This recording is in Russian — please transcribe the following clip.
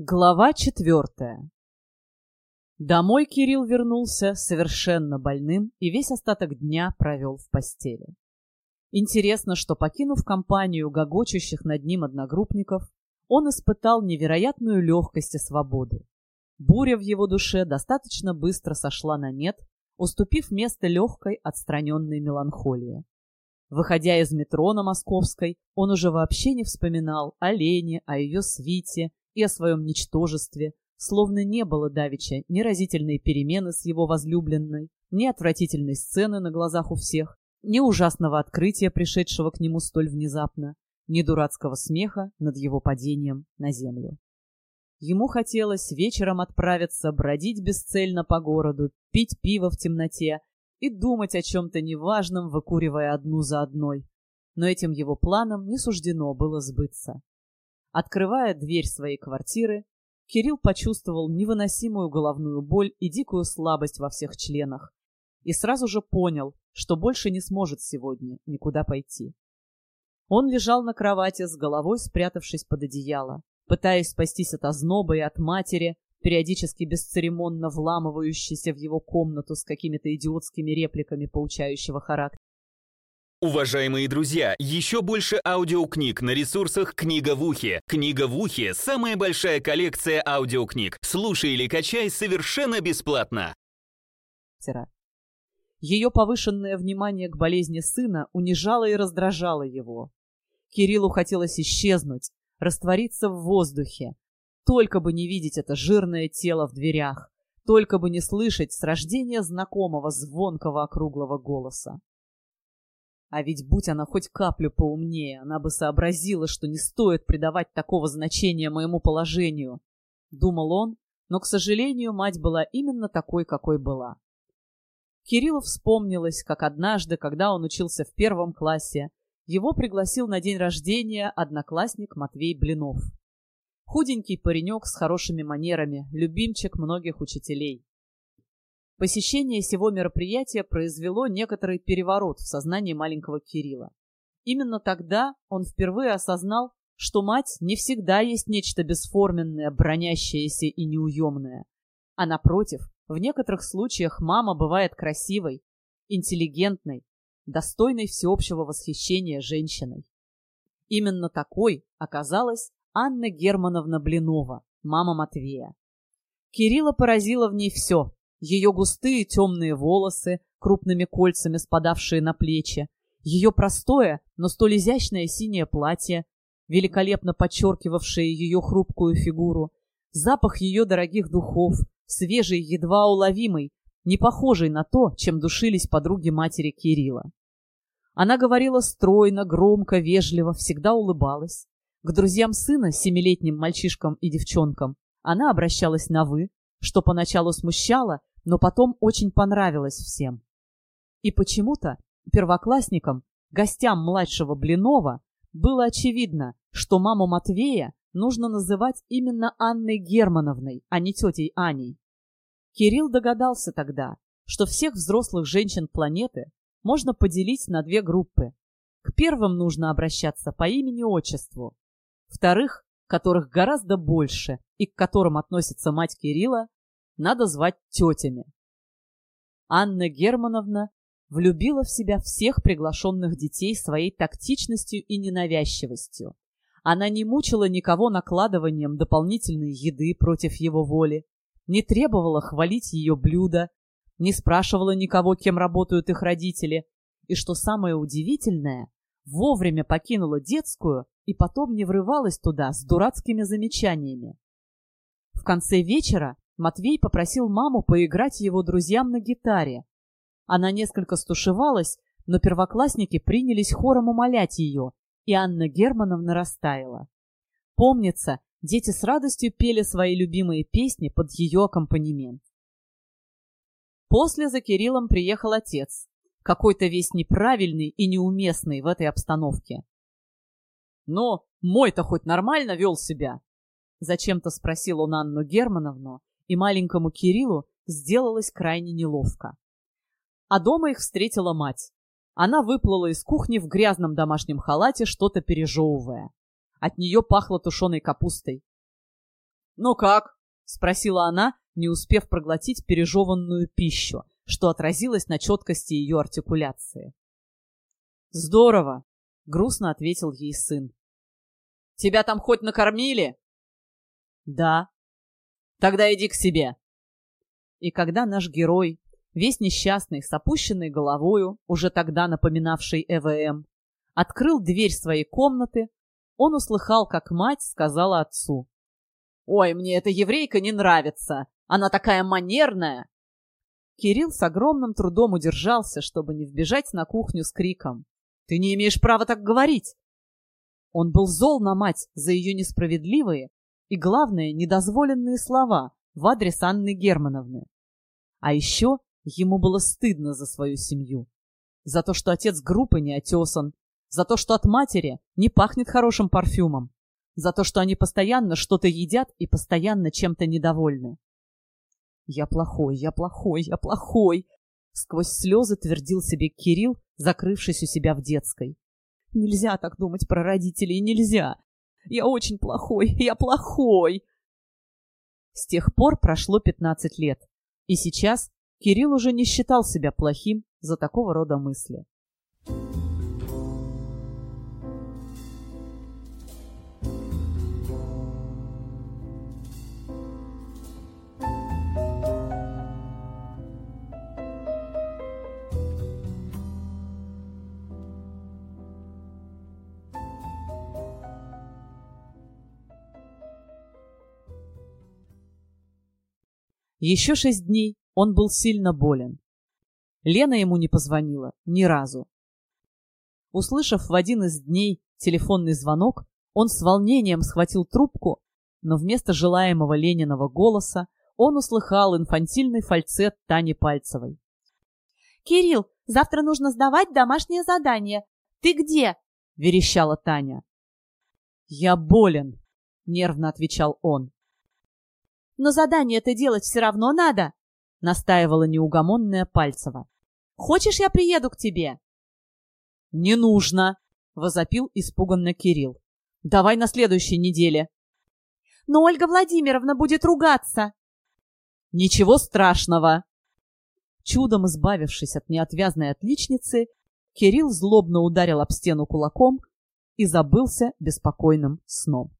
Глава четвертая Домой Кирилл вернулся совершенно больным и весь остаток дня провел в постели. Интересно, что, покинув компанию гогочущих над ним одногруппников, он испытал невероятную легкость и свободу. Буря в его душе достаточно быстро сошла на нет, уступив место легкой отстраненной меланхолии. Выходя из метро на Московской, он уже вообще не вспоминал о Лене, о ее свите, и о своем ничтожестве, словно не было давеча ни разительной перемены с его возлюбленной, ни отвратительной сцены на глазах у всех, ни ужасного открытия, пришедшего к нему столь внезапно, ни дурацкого смеха над его падением на землю. Ему хотелось вечером отправиться бродить бесцельно по городу, пить пиво в темноте и думать о чем-то неважном, выкуривая одну за одной. Но этим его планам не суждено было сбыться. Открывая дверь своей квартиры, Кирилл почувствовал невыносимую головную боль и дикую слабость во всех членах и сразу же понял, что больше не сможет сегодня никуда пойти. Он лежал на кровати с головой спрятавшись под одеяло, пытаясь спастись от озноба и от матери, периодически бесцеремонно вламывающейся в его комнату с какими-то идиотскими репликами поучающего характера. Уважаемые друзья, еще больше аудиокниг на ресурсах «Книга в ухе». «Книга в ухе» — самая большая коллекция аудиокниг. Слушай или качай совершенно бесплатно. Ее повышенное внимание к болезни сына унижало и раздражало его. Кириллу хотелось исчезнуть, раствориться в воздухе. Только бы не видеть это жирное тело в дверях, только бы не слышать с рождения знакомого звонкого округлого голоса. А ведь будь она хоть каплю поумнее, она бы сообразила, что не стоит придавать такого значения моему положению. Думал он, но, к сожалению, мать была именно такой, какой была. Кириллу вспомнилось, как однажды, когда он учился в первом классе, его пригласил на день рождения одноклассник Матвей Блинов. Худенький паренек с хорошими манерами, любимчик многих учителей. Посещение сего мероприятия произвело некоторый переворот в сознании маленького Кирилла. Именно тогда он впервые осознал, что мать не всегда есть нечто бесформенное, бронящееся и неуемное. А напротив, в некоторых случаях мама бывает красивой, интеллигентной, достойной всеобщего восхищения женщиной. Именно такой оказалась Анна Германовна Блинова, мама Матвея. Кирилла поразило в ней все ее густые темные волосы, крупными кольцами спадавшие на плечи, ее простое, но столь изящное синее платье, великолепно подчеркивавшее ее хрупкую фигуру, запах ее дорогих духов, свежий, едва уловимый, не похожий на то, чем душились подруги матери Кирилла. Она говорила стройно, громко, вежливо, всегда улыбалась. К друзьям сына, семилетним мальчишкам и девчонкам, она обращалась на «вы», что поначалу смущало, но потом очень понравилось всем. И почему-то первоклассникам, гостям младшего Блинова, было очевидно, что маму Матвея нужно называть именно Анной Германовной, а не тетей Аней. Кирилл догадался тогда, что всех взрослых женщин планеты можно поделить на две группы. К первым нужно обращаться по имени-отчеству. Вторых, которых гораздо больше и к которым относится мать Кирилла, надо звать тетями. Анна Германовна влюбила в себя всех приглашенных детей своей тактичностью и ненавязчивостью. Она не мучила никого накладыванием дополнительной еды против его воли, не требовала хвалить ее блюда, не спрашивала никого, кем работают их родители, и, что самое удивительное, вовремя покинула детскую и потом не врывалась туда с дурацкими замечаниями. В конце вечера Матвей попросил маму поиграть его друзьям на гитаре. Она несколько стушевалась, но первоклассники принялись хором умолять ее, и Анна Германовна растаяла. Помнится, дети с радостью пели свои любимые песни под ее аккомпанемент. После за Кириллом приехал отец, какой-то весь неправильный и неуместный в этой обстановке. «Но мой-то хоть нормально вел себя?» Зачем-то спросил он Анну Германовну, и маленькому Кириллу сделалось крайне неловко. А дома их встретила мать. Она выплыла из кухни в грязном домашнем халате, что-то пережевывая. От нее пахло тушеной капустой. «Ну как?» — спросила она, не успев проглотить пережеванную пищу, что отразилось на четкости ее артикуляции. «Здорово!» — грустно ответил ей сын. «Тебя там хоть накормили?» «Да». «Тогда иди к себе». И когда наш герой, весь несчастный, с опущенной головою, уже тогда напоминавший ЭВМ, открыл дверь своей комнаты, он услыхал, как мать сказала отцу. «Ой, мне эта еврейка не нравится! Она такая манерная!» Кирилл с огромным трудом удержался, чтобы не вбежать на кухню с криком. «Ты не имеешь права так говорить!» Он был зол на мать за ее несправедливые и, главное, недозволенные слова в адрес Анны Германовны. А еще ему было стыдно за свою семью. За то, что отец группы не отесан, за то, что от матери не пахнет хорошим парфюмом, за то, что они постоянно что-то едят и постоянно чем-то недовольны. «Я плохой, я плохой, я плохой!» Сквозь слезы твердил себе Кирилл, закрывшись у себя в детской. «Нельзя так думать про родителей, нельзя! Я очень плохой, я плохой!» С тех пор прошло пятнадцать лет, и сейчас Кирилл уже не считал себя плохим за такого рода мысли. Еще шесть дней он был сильно болен. Лена ему не позвонила ни разу. Услышав в один из дней телефонный звонок, он с волнением схватил трубку, но вместо желаемого Лениного голоса он услыхал инфантильный фальцет Тани Пальцевой. «Кирилл, завтра нужно сдавать домашнее задание. Ты где?» — верещала Таня. «Я болен», — нервно отвечал он. Но задание-то делать все равно надо, — настаивала неугомонная Пальцева. Хочешь, я приеду к тебе? — Не нужно, — возопил испуганно Кирилл. — Давай на следующей неделе. — Но Ольга Владимировна будет ругаться. — Ничего страшного. Чудом избавившись от неотвязной отличницы, Кирилл злобно ударил об стену кулаком и забылся беспокойным сном.